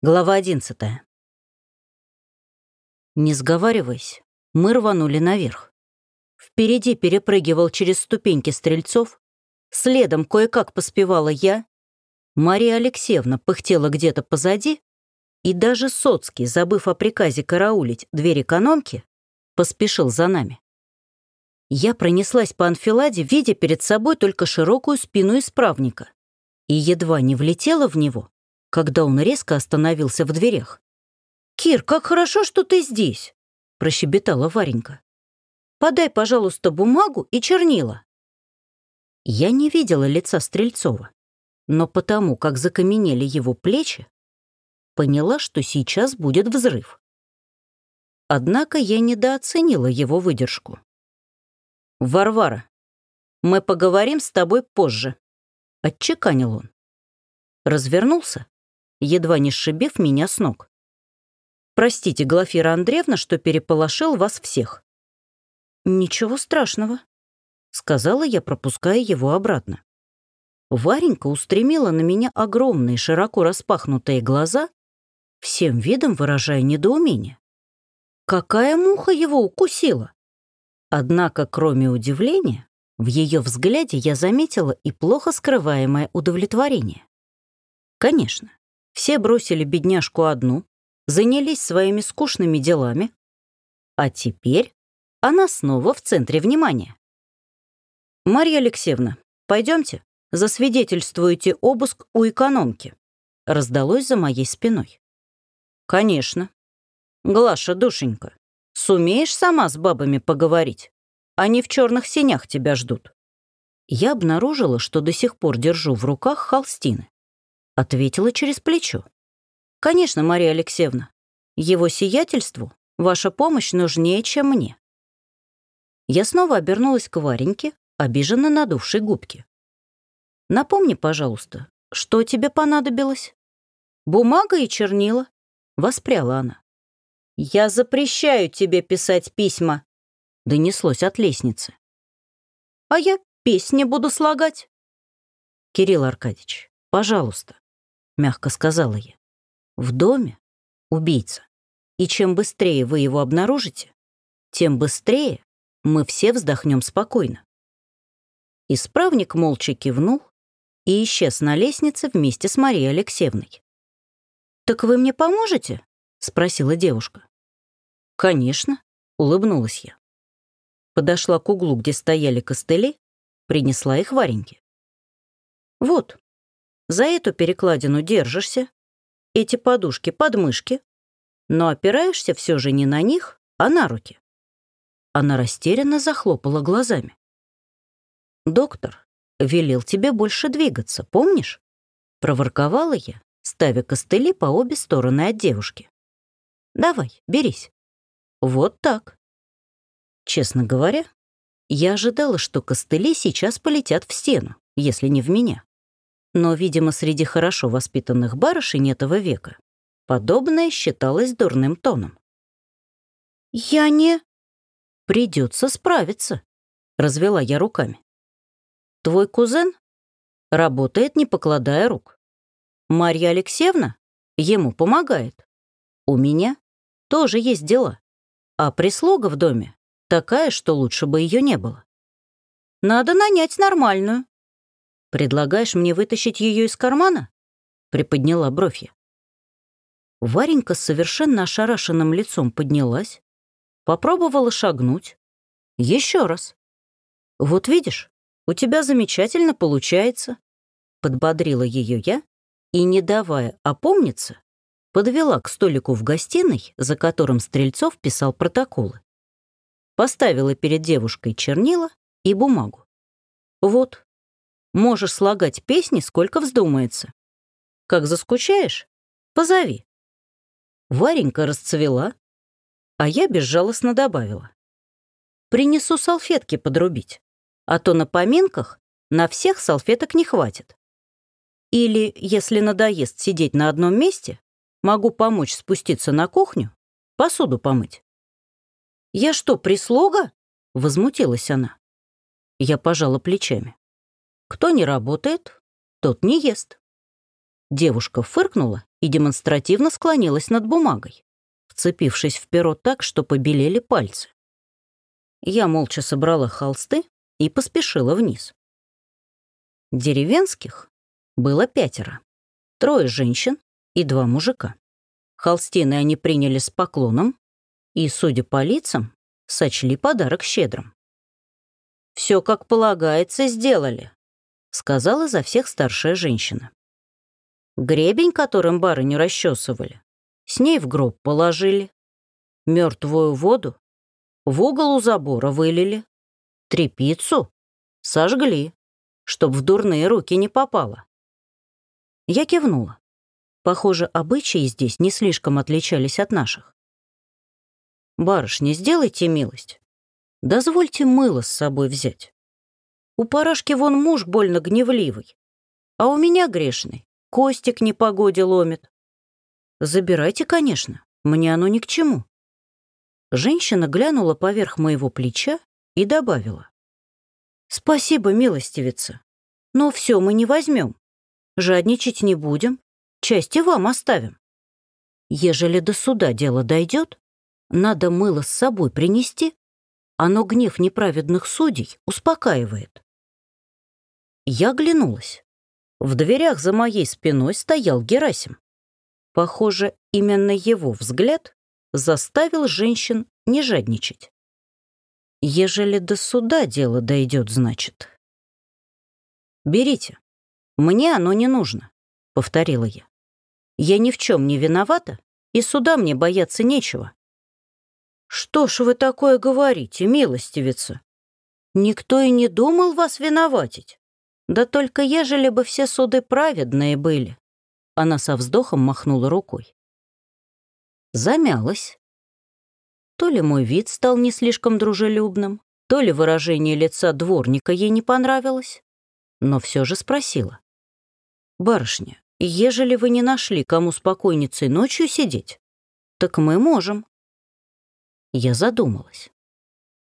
Глава одиннадцатая. Не сговариваясь, мы рванули наверх. Впереди перепрыгивал через ступеньки стрельцов, следом кое-как поспевала я, Мария Алексеевна пыхтела где-то позади, и даже Соцкий, забыв о приказе караулить дверь экономки, поспешил за нами. Я пронеслась по анфиладе, видя перед собой только широкую спину исправника, и едва не влетела в него, когда он резко остановился в дверях. «Кир, как хорошо, что ты здесь!» — прощебетала Варенька. «Подай, пожалуйста, бумагу и чернила». Я не видела лица Стрельцова, но потому, как закаменели его плечи, поняла, что сейчас будет взрыв. Однако я недооценила его выдержку. «Варвара, мы поговорим с тобой позже», — отчеканил он. Развернулся едва не сшибив меня с ног. «Простите, Глафира Андреевна, что переполошил вас всех». «Ничего страшного», — сказала я, пропуская его обратно. Варенька устремила на меня огромные, широко распахнутые глаза, всем видом выражая недоумение. Какая муха его укусила? Однако, кроме удивления, в ее взгляде я заметила и плохо скрываемое удовлетворение. Конечно, все бросили бедняжку одну, занялись своими скучными делами, а теперь она снова в центре внимания. «Марья Алексеевна, пойдемте, засвидетельствуйте обыск у экономки», раздалось за моей спиной. «Конечно. Глаша, душенька, сумеешь сама с бабами поговорить? Они в черных синях тебя ждут». Я обнаружила, что до сих пор держу в руках холстины. Ответила через плечо. «Конечно, Мария Алексеевна. Его сиятельству ваша помощь нужнее, чем мне». Я снова обернулась к Вареньке, обиженно надувшей губки. «Напомни, пожалуйста, что тебе понадобилось?» «Бумага и чернила», — воспряла она. «Я запрещаю тебе писать письма», — донеслось от лестницы. «А я песни буду слагать». «Кирилл Аркадьевич, пожалуйста, мягко сказала я. В доме убийца. И чем быстрее вы его обнаружите, тем быстрее мы все вздохнем спокойно. Исправник молча кивнул и исчез на лестнице вместе с Марией Алексеевной. «Так вы мне поможете?» — спросила девушка. «Конечно», — улыбнулась я. Подошла к углу, где стояли костыли, принесла их Вареньке. «Вот, за эту перекладину держишься, эти подушки подмышки, но опираешься все же не на них, а на руки. Она растерянно захлопала глазами. «Доктор велел тебе больше двигаться, помнишь?» Проворковала я, ставя костыли по обе стороны от девушки. «Давай, берись». Вот так. Честно говоря, я ожидала, что костыли сейчас полетят в стену, если не в меня. Но, видимо, среди хорошо воспитанных барышень этого века подобное считалось дурным тоном. «Я не...» «Придется справиться», — развела я руками. «Твой кузен работает, не покладая рук. Марья Алексеевна ему помогает. У меня тоже есть дела. А прислуга в доме такая, что лучше бы ее не было. Надо нанять нормальную, «Предлагаешь мне вытащить ее из кармана?» — приподняла бровь я. Варенька с совершенно ошарашенным лицом поднялась, попробовала шагнуть. Еще раз. «Вот видишь, у тебя замечательно получается», — подбодрила ее я и, не давая опомниться, подвела к столику в гостиной, за которым Стрельцов писал протоколы. Поставила перед девушкой чернила и бумагу. «Вот, Можешь слагать песни, сколько вздумается. Как заскучаешь, позови. Варенька расцвела, а я безжалостно добавила. Принесу салфетки подрубить, а то на поминках на всех салфеток не хватит. Или, если надоест сидеть на одном месте, могу помочь спуститься на кухню, посуду помыть. «Я что, прислуга?» — возмутилась она. Я пожала плечами. Кто не работает, тот не ест. Девушка фыркнула и демонстративно склонилась над бумагой, вцепившись в перо так, что побелели пальцы. Я молча собрала холсты и поспешила вниз. Деревенских было пятеро. Трое женщин и два мужика. Холстины они приняли с поклоном и, судя по лицам, сочли подарок щедрым. «Все как полагается сделали», — сказала за всех старшая женщина. Гребень, которым барыню расчесывали, с ней в гроб положили. Мертвую воду в угол у забора вылили. Трепицу сожгли, чтоб в дурные руки не попало. Я кивнула. Похоже, обычаи здесь не слишком отличались от наших. «Барышня, сделайте милость. Дозвольте мыло с собой взять. У парашки вон муж больно гневливый, а у меня грешный, Костик не погоде ломит. Забирайте, конечно, мне оно ни к чему». Женщина глянула поверх моего плеча и добавила. «Спасибо, милостивица, но все мы не возьмем. Жадничать не будем, части вам оставим. Ежели до суда дело дойдет, надо мыло с собой принести, оно гнев неправедных судей успокаивает. Я оглянулась. В дверях за моей спиной стоял Герасим. Похоже, именно его взгляд заставил женщин не жадничать. Ежели до суда дело дойдет, значит. «Берите», «Мне оно не нужно», — повторила я. «Я ни в чем не виновата, и суда мне бояться нечего». «Что ж вы такое говорите, милостивица? Никто и не думал вас виноватить. Да только ежели бы все суды праведные были». Она со вздохом махнула рукой. Замялась. То ли мой вид стал не слишком дружелюбным, то ли выражение лица дворника ей не понравилось, но все же спросила. «Барышня, ежели вы не нашли, кому спокойницей ночью сидеть, так мы можем». Я задумалась.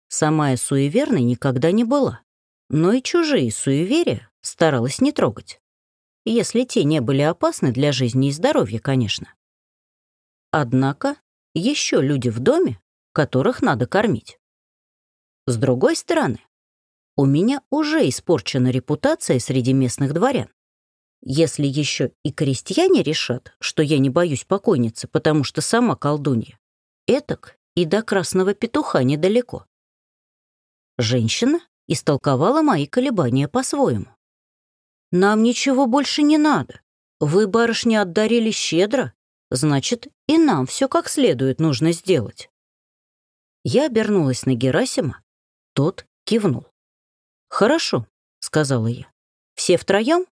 Сама я суеверной никогда не была, но и чужие суеверия старалась не трогать, если те не были опасны для жизни и здоровья, конечно. Однако еще люди в доме, которых надо кормить. С другой стороны, у меня уже испорчена репутация среди местных дворян. Если еще и крестьяне решат, что я не боюсь покойницы, потому что сама колдунья, этак и до красного петуха недалеко. Женщина истолковала мои колебания по-своему. «Нам ничего больше не надо. Вы, барышня, отдарили щедро, значит, и нам все как следует нужно сделать». Я обернулась на Герасима, тот кивнул. «Хорошо», — сказала я. «Все втроем?»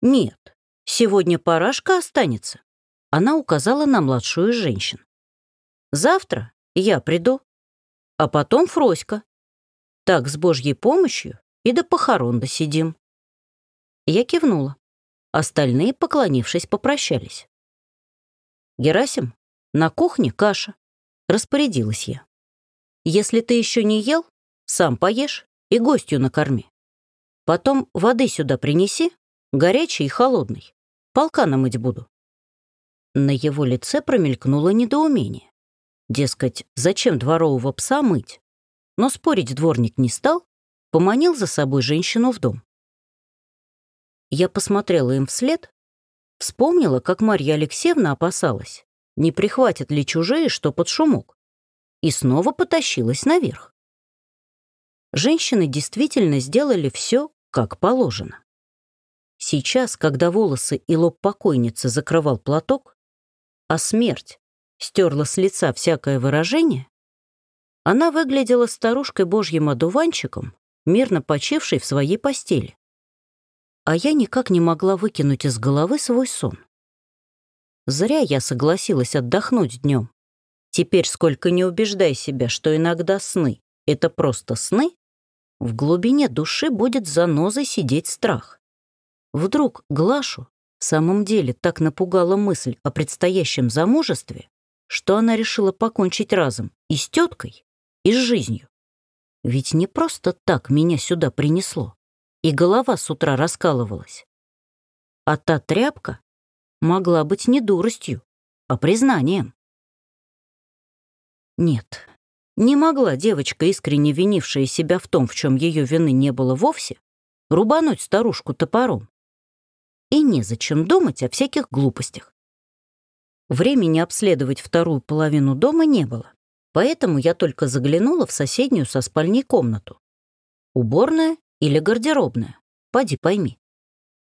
«Нет, сегодня парашка останется». Она указала на младшую женщин. «Завтра я приду, а потом Фроська. Так с Божьей помощью и до похорон досидим». Я кивнула. Остальные, поклонившись, попрощались. «Герасим, на кухне каша», — распорядилась я. «Если ты еще не ел, сам поешь и гостью накорми. Потом воды сюда принеси, Горячий и холодный. Полка намыть буду». На его лице промелькнуло недоумение. Дескать, зачем дворового пса мыть? Но спорить дворник не стал, поманил за собой женщину в дом. Я посмотрела им вслед, вспомнила, как Марья Алексеевна опасалась, не прихватят ли чужие что под шумок, и снова потащилась наверх. Женщины действительно сделали все, как положено. Сейчас, когда волосы и лоб покойницы закрывал платок, а смерть стерла с лица всякое выражение, она выглядела старушкой божьим одуванчиком, мирно почившей в своей постели. А я никак не могла выкинуть из головы свой сон. Зря я согласилась отдохнуть днем. Теперь, сколько не убеждай себя, что иногда сны — это просто сны, в глубине души будет занозой сидеть страх. Вдруг Глашу в самом деле так напугала мысль о предстоящем замужестве, что она решила покончить разом и с теткой, и с жизнью. Ведь не просто так меня сюда принесло, и голова с утра раскалывалась. А та тряпка могла быть не дуростью, а признанием. Нет, не могла девочка, искренне винившая себя в том, в чем ее вины не было вовсе, рубануть старушку топором. И незачем думать о всяких глупостях. Времени обследовать вторую половину дома не было, поэтому я только заглянула в соседнюю со спальней комнату. Уборная или гардеробная, поди пойми.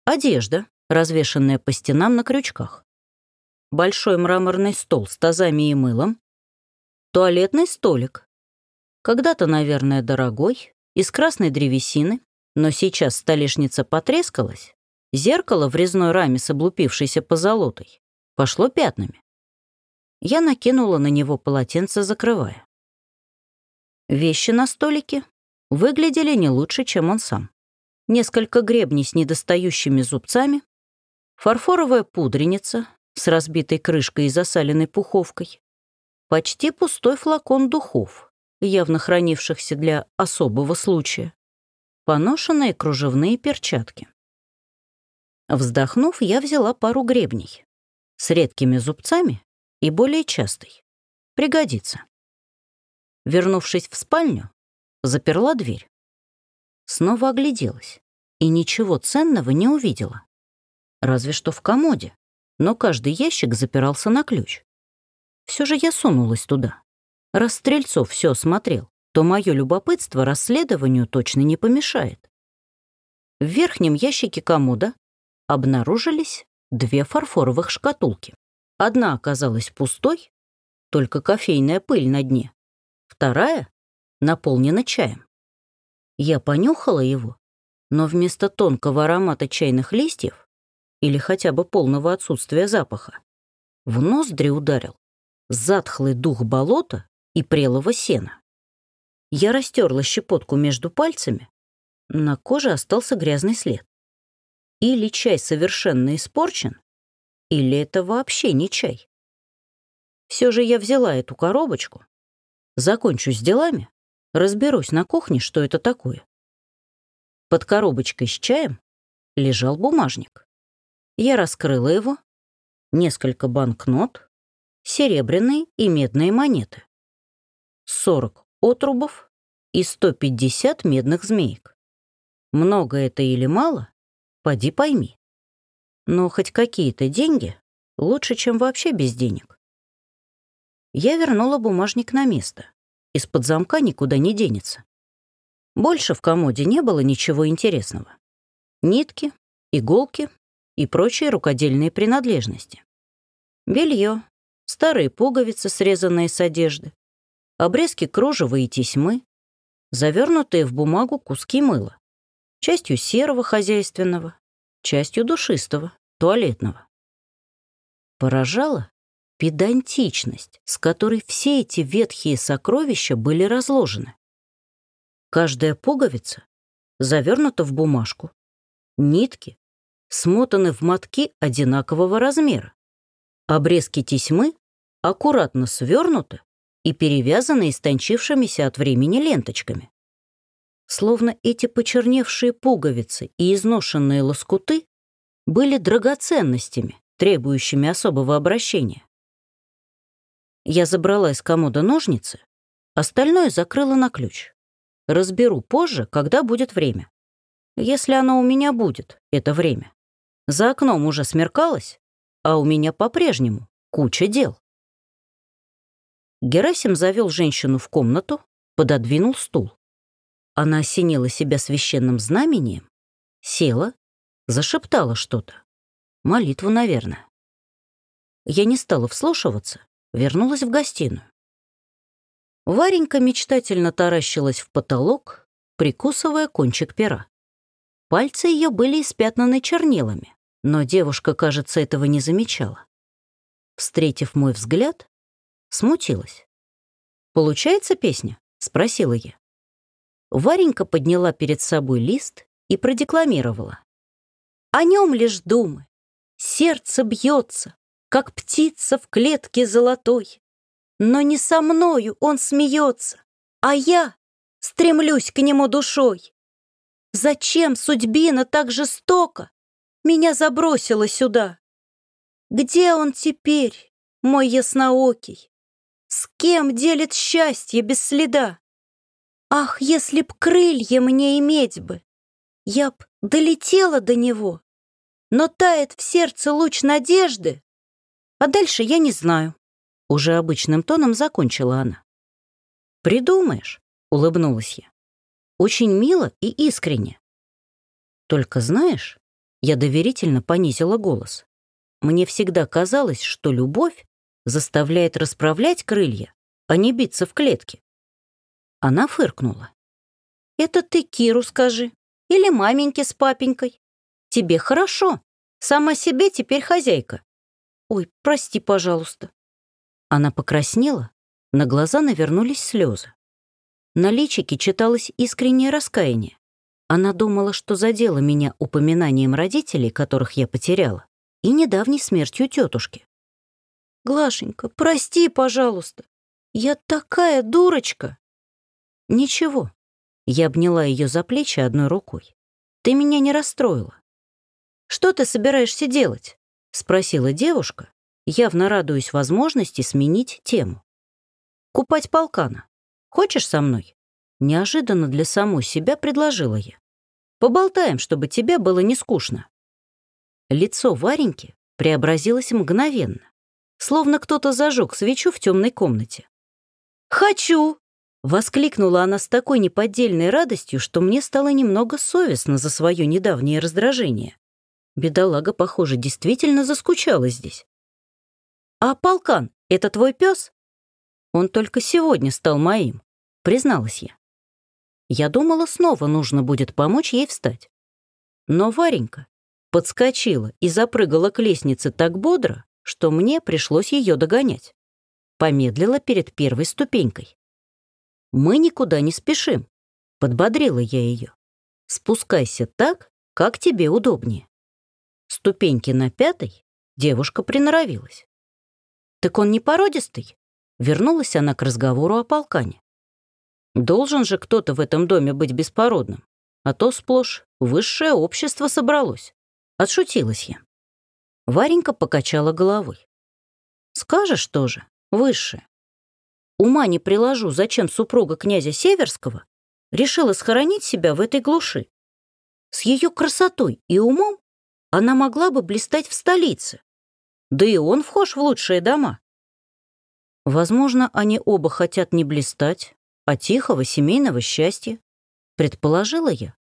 Одежда, развешанная по стенам на крючках. Большой мраморный стол с тазами и мылом. Туалетный столик. Когда-то, наверное, дорогой, из красной древесины, но сейчас столешница потрескалась, зеркало в резной раме с облупившейся позолотой пошло пятнами. Я накинула на него полотенце, закрывая. Вещи на столике выглядели не лучше, чем он сам. Несколько гребней с недостающими зубцами, фарфоровая пудреница с разбитой крышкой и засаленной пуховкой, почти пустой флакон духов, явно хранившихся для особого случая, поношенные кружевные перчатки. Вздохнув, я взяла пару гребней с редкими зубцами и более частой. Пригодится. Вернувшись в спальню, заперла дверь. Снова огляделась и ничего ценного не увидела. Разве что в комоде, но каждый ящик запирался на ключ. Все же я сунулась туда. Раз Стрельцов все осмотрел, то мое любопытство расследованию точно не помешает. В верхнем ящике комода обнаружились две фарфоровых шкатулки. Одна оказалась пустой, только кофейная пыль на дне. Вторая наполнена чаем. Я понюхала его, но вместо тонкого аромата чайных листьев или хотя бы полного отсутствия запаха, в ноздри ударил затхлый дух болота и прелого сена. Я растерла щепотку между пальцами, на коже остался грязный след. Или чай совершенно испорчен, или это вообще не чай? Все же я взяла эту коробочку, закончу с делами, разберусь на кухне, что это такое. Под коробочкой с чаем лежал бумажник. Я раскрыла его, несколько банкнот, серебряные и медные монеты. 40 отрубов и 150 медных змеек. Много это или мало? Поди пойми. Но хоть какие-то деньги лучше, чем вообще без денег. Я вернула бумажник на место. Из-под замка никуда не денется. Больше в комоде не было ничего интересного. Нитки, иголки и прочие рукодельные принадлежности. Белье, старые пуговицы, срезанные с одежды, обрезки кружева и тесьмы, завернутые в бумагу куски мыла, частью серого хозяйственного, частью душистого, туалетного. Поражала педантичность, с которой все эти ветхие сокровища были разложены. Каждая пуговица завернута в бумажку, нитки смотаны в мотки одинакового размера, обрезки тесьмы аккуратно свернуты и перевязаны истончившимися от времени ленточками. Словно эти почерневшие пуговицы и изношенные лоскуты были драгоценностями, требующими особого обращения. Я забрала из комода ножницы, остальное закрыла на ключ. Разберу позже, когда будет время. Если оно у меня будет, это время. За окном уже смеркалось, а у меня по-прежнему куча дел. Герасим завел женщину в комнату, пододвинул стул. Она осенила себя священным знамением, села Зашептала что-то. Молитву, наверное. Я не стала вслушиваться, вернулась в гостиную. Варенька мечтательно таращилась в потолок, прикусывая кончик пера. Пальцы ее были испятнаны чернилами, но девушка, кажется, этого не замечала. Встретив мой взгляд, смутилась. «Получается песня?» — спросила я. Варенька подняла перед собой лист и продекламировала. О нем лишь думы. Сердце бьется, как птица в клетке золотой. Но не со мною он смеется, а я стремлюсь к нему душой. Зачем судьбина так жестоко меня забросила сюда? Где он теперь, мой ясноокий? С кем делит счастье без следа? Ах, если б крылья мне иметь бы, я б долетела до него. Но тает в сердце луч надежды, а дальше я не знаю. Уже обычным тоном закончила она. «Придумаешь», — улыбнулась я. «Очень мило и искренне. Только знаешь, я доверительно понизила голос. Мне всегда казалось, что любовь заставляет расправлять крылья, а не биться в клетке. Она фыркнула. «Это ты Киру скажи. Или маменьке с папенькой. Тебе хорошо. Сама себе теперь хозяйка. Ой, прости, пожалуйста». Она покраснела, на глаза навернулись слезы. На личике читалось искреннее раскаяние. Она думала, что задела меня упоминанием родителей, которых я потеряла, и недавней смертью тетушки. «Глашенька, прости, пожалуйста. Я такая дурочка!» «Ничего». Я обняла ее за плечи одной рукой. «Ты меня не расстроила». «Что ты собираешься делать?» — спросила девушка, явно радуясь возможности сменить тему. «Купать полкана. Хочешь со мной?» Неожиданно для самой себя предложила я. «Поболтаем, чтобы тебе было не скучно». Лицо Вареньки преобразилось мгновенно, словно кто-то зажег свечу в темной комнате. «Хочу!» Воскликнула она с такой неподдельной радостью, что мне стало немного совестно за свое недавнее раздражение. Бедолага, похоже, действительно заскучала здесь. «А полкан — это твой пес? Он только сегодня стал моим», — призналась я. Я думала, снова нужно будет помочь ей встать. Но Варенька подскочила и запрыгала к лестнице так бодро, что мне пришлось ее догонять. Помедлила перед первой ступенькой. Мы никуда не спешим», — подбодрила я ее. «Спускайся так, как тебе удобнее». Ступеньки на пятой девушка приноровилась. «Так он не породистый?» Вернулась она к разговору о полкане. «Должен же кто-то в этом доме быть беспородным, а то сплошь высшее общество собралось». Отшутилась я. Варенька покачала головой. «Скажешь тоже, высшее. Ума не приложу, зачем супруга князя Северского решила схоронить себя в этой глуши. С ее красотой и умом она могла бы блистать в столице. Да и он вхож в лучшие дома. Возможно, они оба хотят не блистать, а тихого семейного счастья, предположила я,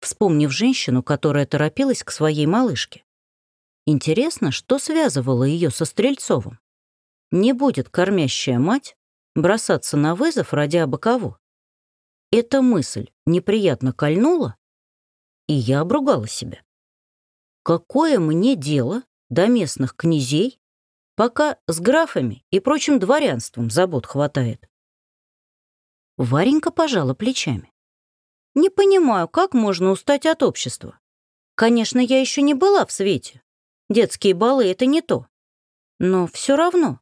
вспомнив женщину, которая торопилась к своей малышке. Интересно, что связывало ее со Стрельцовым. Не будет кормящая мать бросаться на вызов ради абы кого. Эта мысль неприятно кольнула, и я обругала себя. Какое мне дело до местных князей, пока с графами и прочим дворянством забот хватает? Варенька пожала плечами. Не понимаю, как можно устать от общества. Конечно, я еще не была в свете. Детские балы — это не то. Но все равно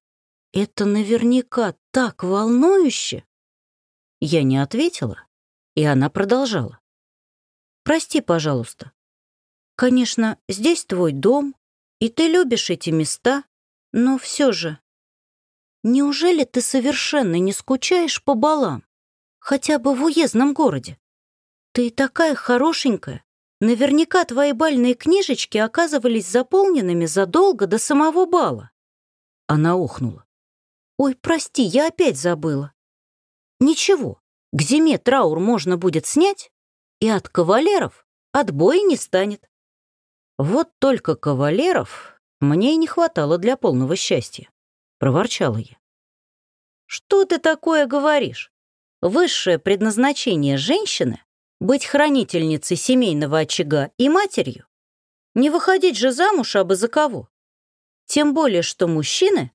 это наверняка так волнующе. Я не ответила, и она продолжала. Прости, пожалуйста. Конечно, здесь твой дом, и ты любишь эти места, но все же... Неужели ты совершенно не скучаешь по балам? Хотя бы в уездном городе? Ты такая хорошенькая. Наверняка твои бальные книжечки оказывались заполненными задолго до самого бала. Она ухнула. Ой, прости, я опять забыла. Ничего, к зиме траур можно будет снять, и от кавалеров отбоя не станет. Вот только кавалеров мне и не хватало для полного счастья, проворчала я. Что ты такое говоришь? Высшее предназначение женщины — быть хранительницей семейного очага и матерью. Не выходить же замуж абы за кого. Тем более, что мужчины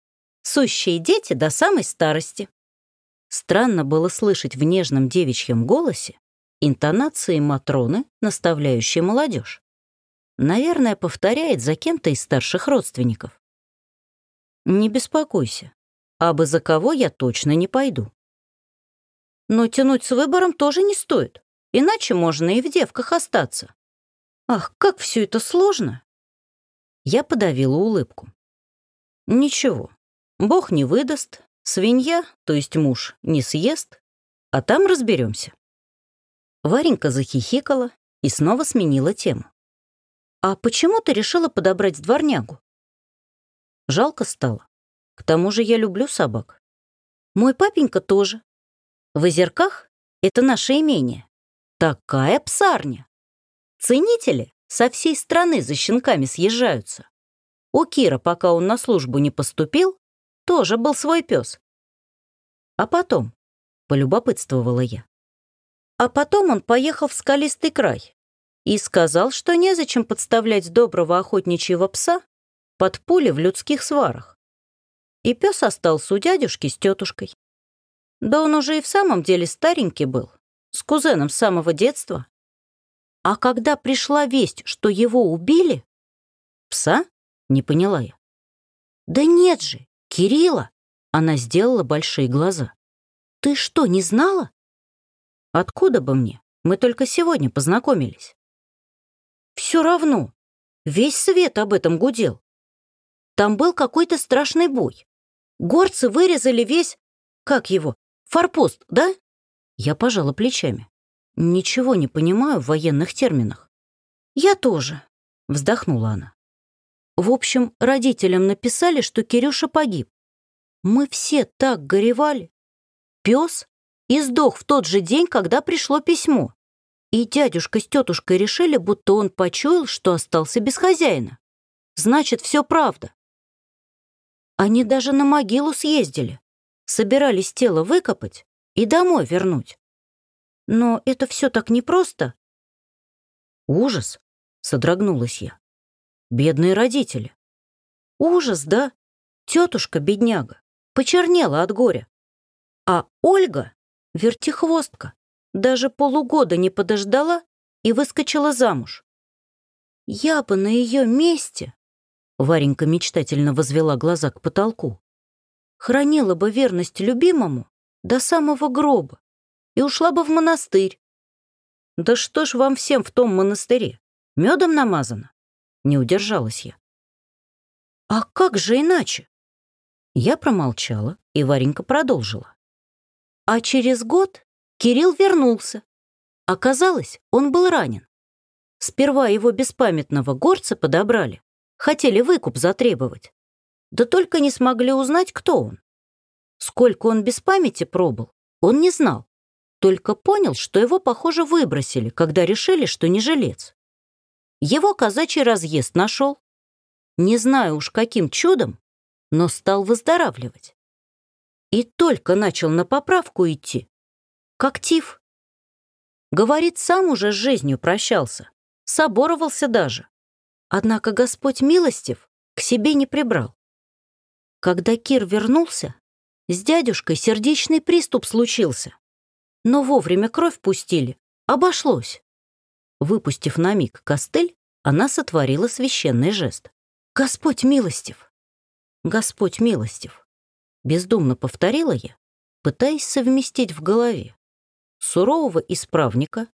сущие дети до самой старости. Странно было слышать в нежном девичьем голосе интонации Матроны, наставляющей молодежь. Наверное, повторяет за кем-то из старших родственников. «Не беспокойся, а бы за кого я точно не пойду». Но тянуть с выбором тоже не стоит, иначе можно и в девках остаться. Ах, как все это сложно! Я подавила улыбку. Ничего, Бог не выдаст, свинья, то есть муж, не съест, а там разберемся. Варенька захихикала и снова сменила тему. «А почему ты решила подобрать дворнягу?» Жалко стало. К тому же я люблю собак. Мой папенька тоже. В озерках это наше имение. Такая псарня. Ценители со всей страны за щенками съезжаются. У Кира, пока он на службу не поступил, тоже был свой пес. А потом, полюбопытствовала я. А потом он поехал в скалистый край и сказал, что незачем подставлять доброго охотничьего пса под пули в людских сварах. И пес остался у дядюшки с тетушкой. Да он уже и в самом деле старенький был, с кузеном с самого детства. А когда пришла весть, что его убили... Пса? Не поняла я. Да нет же, Кирилла. Она сделала большие глаза. Ты что, не знала? Откуда бы мне? Мы только сегодня познакомились. Все равно. Весь свет об этом гудел. Там был какой-то страшный бой. Горцы вырезали весь... Как его? Форпост, да? Я пожала плечами. Ничего не понимаю в военных терминах. Я тоже, вздохнула она. В общем, родителям написали, что Кирюша погиб. Мы все так горевали. Пес и сдох в тот же день, когда пришло письмо. И дядюшка с тетушкой решили, будто он почуял, что остался без хозяина. Значит, все правда. Они даже на могилу съездили. Собирались тело выкопать и домой вернуть. Но это все так непросто. Ужас, содрогнулась я. Бедные родители. Ужас, да? Тетушка бедняга почернела от горя. А Ольга, вертихвостка, даже полугода не подождала и выскочила замуж. Я бы на ее месте, Варенька мечтательно возвела глаза к потолку, хранила бы верность любимому до самого гроба и ушла бы в монастырь. Да что ж вам всем в том монастыре? Медом намазано? Не удержалась я. А как же иначе? Я промолчала, и Варенька продолжила. А через год Кирилл вернулся. Оказалось, он был ранен. Сперва его беспамятного горца подобрали, хотели выкуп затребовать. Да только не смогли узнать, кто он. Сколько он без памяти пробыл, он не знал. Только понял, что его, похоже, выбросили, когда решили, что не жилец. Его казачий разъезд нашел. Не знаю уж каким чудом, но стал выздоравливать. И только начал на поправку идти, как тиф. Говорит, сам уже с жизнью прощался, соборовался даже. Однако Господь милостив к себе не прибрал. Когда Кир вернулся, с дядюшкой сердечный приступ случился но вовремя кровь пустили. Обошлось. Выпустив на миг костыль, она сотворила священный жест. «Господь милостив! Господь милостив!» Бездумно повторила я, пытаясь совместить в голове сурового исправника,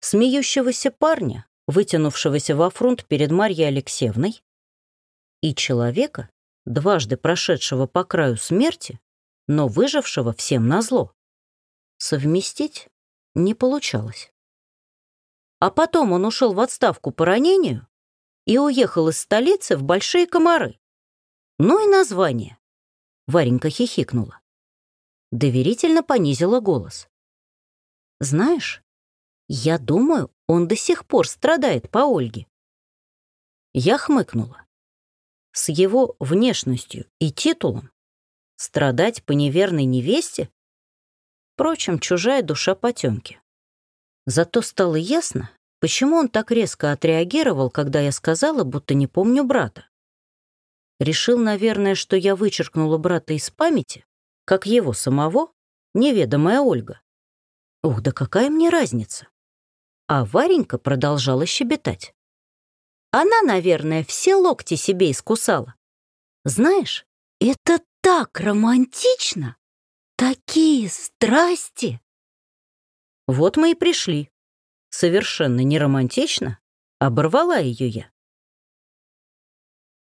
смеющегося парня, вытянувшегося во фронт перед Марьей Алексеевной, и человека, дважды прошедшего по краю смерти, но выжившего всем назло. Совместить не получалось. А потом он ушел в отставку по ранению и уехал из столицы в Большие Комары. Ну и название. Варенька хихикнула. Доверительно понизила голос. Знаешь, я думаю, он до сих пор страдает по Ольге. Я хмыкнула. С его внешностью и титулом страдать по неверной невесте Впрочем, чужая душа потемки. Зато стало ясно, почему он так резко отреагировал, когда я сказала, будто не помню брата. Решил, наверное, что я вычеркнула брата из памяти, как его самого, неведомая Ольга. Ух, да какая мне разница? А Варенька продолжала щебетать. Она, наверное, все локти себе искусала. Знаешь, это так романтично! Такие страсти! Вот мы и пришли. Совершенно не романтично оборвала ее я.